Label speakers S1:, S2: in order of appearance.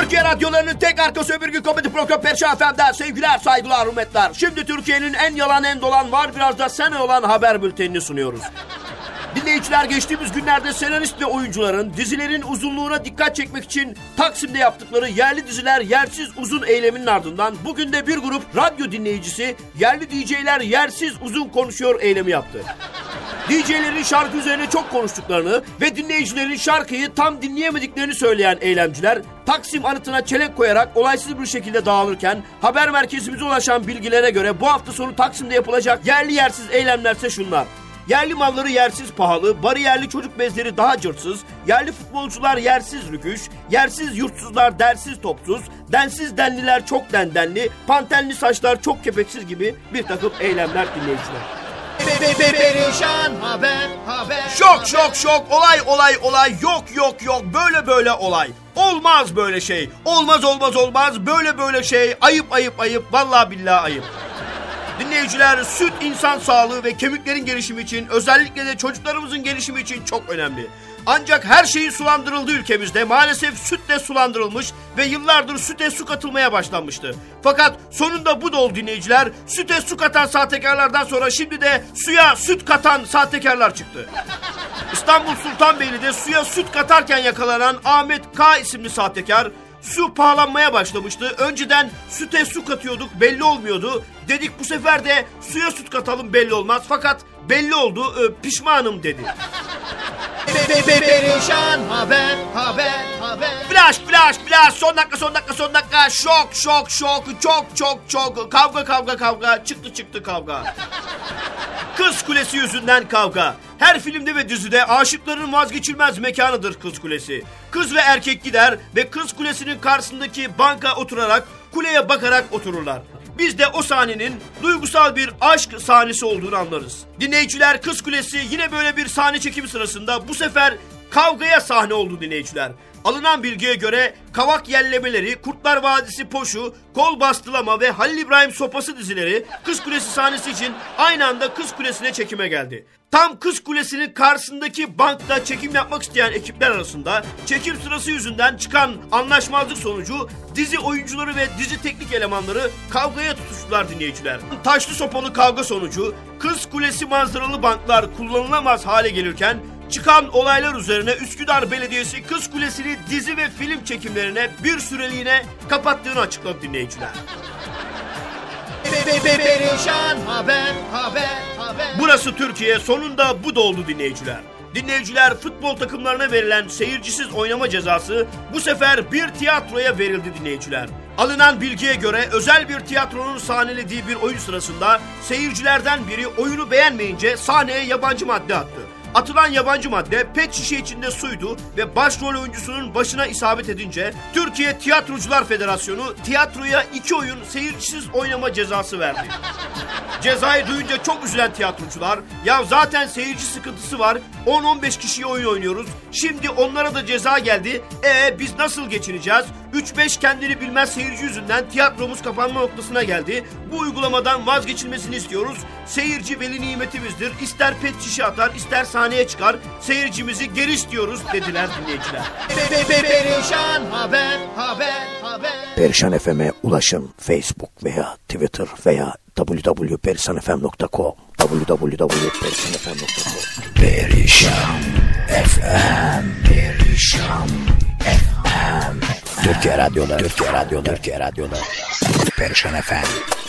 S1: Türkiye radyolarının tek arkası öbür gün komedi programı Perşan FM'den sevgiler, saygılar, hürmetler. Şimdi Türkiye'nin en yalan en dolan var biraz da sen olan haber bültenini sunuyoruz. Dinleyiciler geçtiğimiz günlerde senarist ve oyuncuların dizilerin uzunluğuna dikkat çekmek için Taksim'de yaptıkları yerli diziler yersiz uzun eyleminin ardından bugün de bir grup radyo dinleyicisi yerli DJ'ler yersiz uzun konuşuyor eylemi yaptı. DJ'lerin şarkı üzerine çok konuştuklarını ve dinleyicilerin şarkıyı tam dinleyemediklerini söyleyen eylemciler Taksim anıtına çelenk koyarak olaysız bir şekilde dağılırken haber merkezimize ulaşan bilgilere göre bu hafta sonu Taksim'de yapılacak yerli yersiz eylemlerse şunlar. Yerli malları yersiz pahalı, bariyerli çocuk bezleri daha cırtsız, yerli futbolcular yersiz rüküş, yersiz yurtsuzlar dersiz topsuz, densiz denliler çok dendenli, pantenli saçlar çok kepeksiz gibi bir takım eylemler dinleyiciler.
S2: Perişan haber haber.
S1: Şok şok şok olay olay olay yok yok yok böyle böyle olay. Olmaz böyle şey. Olmaz olmaz olmaz böyle böyle şey. Ayıp ayıp ayıp vallahi billahi ayıp. Dinleyiciler süt insan sağlığı ve kemiklerin gelişimi için özellikle de çocuklarımızın gelişimi için çok önemli. Ancak her şeyin sulandırıldığı ülkemizde maalesef sütle sulandırılmış ve yıllardır süte su katılmaya başlanmıştı. Fakat sonunda bu da oldu dinleyiciler. Süte su katan sahtekarlardan sonra şimdi de suya süt katan sahtekarlar çıktı. İstanbul Sultanbeyli'de suya süt katarken yakalanan Ahmet K isimli sahtekar su pahalanmaya başlamıştı. Önceden süte su katıyorduk belli olmuyordu. Dedik bu sefer de suya süt katalım belli olmaz. Fakat belli oldu e, pişmanım dedi.
S2: Perişan haber haber haber.
S1: Flash flash flash son dakika son dakika son dakika şok şok şok çok çok çok kavga kavga kavga çıktı çıktı kavga. Kız Kulesi yüzünden kavga. Her filmde ve dizide aşıkların vazgeçilmez mekanıdır Kız Kulesi. Kız ve erkek gider ve Kız Kulesi'nin karşısındaki banka oturarak kuleye bakarak otururlar. Biz de o sahnenin duygusal bir aşk sahnesi olduğunu anlarız. Dinleyiciler Kız Kulesi yine böyle bir sahne çekimi sırasında bu sefer kavgaya sahne oldu dinleyiciler. Alınan bilgiye göre Kavak Yellemeleri, Kurtlar Vadisi Poşu, Kol Bastılama ve Halil İbrahim Sopası dizileri Kız Kulesi sahnesi için aynı anda Kız Kulesi'ne çekime geldi. Tam Kız Kulesi'nin karşısındaki bankta çekim yapmak isteyen ekipler arasında çekim sırası yüzünden çıkan anlaşmazlık sonucu dizi oyuncuları ve dizi teknik elemanları kavgaya tutuştular dinleyiciler. Taşlı sopalı kavga sonucu Kız Kulesi manzaralı banklar kullanılamaz hale gelirken Çıkan olaylar üzerine Üsküdar Belediyesi Kız Kulesi'ni dizi ve film çekimlerine bir süreliğine kapattığını açıkladı dinleyiciler.
S2: Perişan haber haber haber.
S1: Burası Türkiye sonunda bu da oldu dinleyiciler. Dinleyiciler futbol takımlarına verilen seyircisiz oynama cezası bu sefer bir tiyatroya verildi dinleyiciler. Alınan bilgiye göre özel bir tiyatronun sahnelediği bir oyun sırasında seyircilerden biri oyunu beğenmeyince sahneye yabancı madde attı. Atılan yabancı madde pet şişe içinde suydu ve başrol oyuncusunun başına isabet edince Türkiye Tiyatrocular Federasyonu tiyatroya iki oyun seyircisiz oynama cezası verdi. Cezayı duyunca çok üzülen tiyatrocular ya zaten seyirci sıkıntısı var 10-15 kişiye oyun oynuyoruz. Şimdi onlara da ceza geldi. E biz nasıl geçineceğiz? 3-5 kendini bilmez seyirci yüzünden tiyatromuz kapanma noktasına geldi. Bu uygulamadan vazgeçilmesini istiyoruz. Seyirci veli nimetimizdir. İster pet şişe atar ister sahneye çıkar. Seyircimizi geri istiyoruz dediler dinleyiciler.
S2: Perişan haber haber haber.
S3: Perişan FM'e ulaşın. Facebook veya Twitter veya www.perisanfm.com www.perisanfm.com Perişan FM Perişan FM Türkiye Radyo'da Türkiye Radyo'da Türkiye Radyo'da. Perişan FM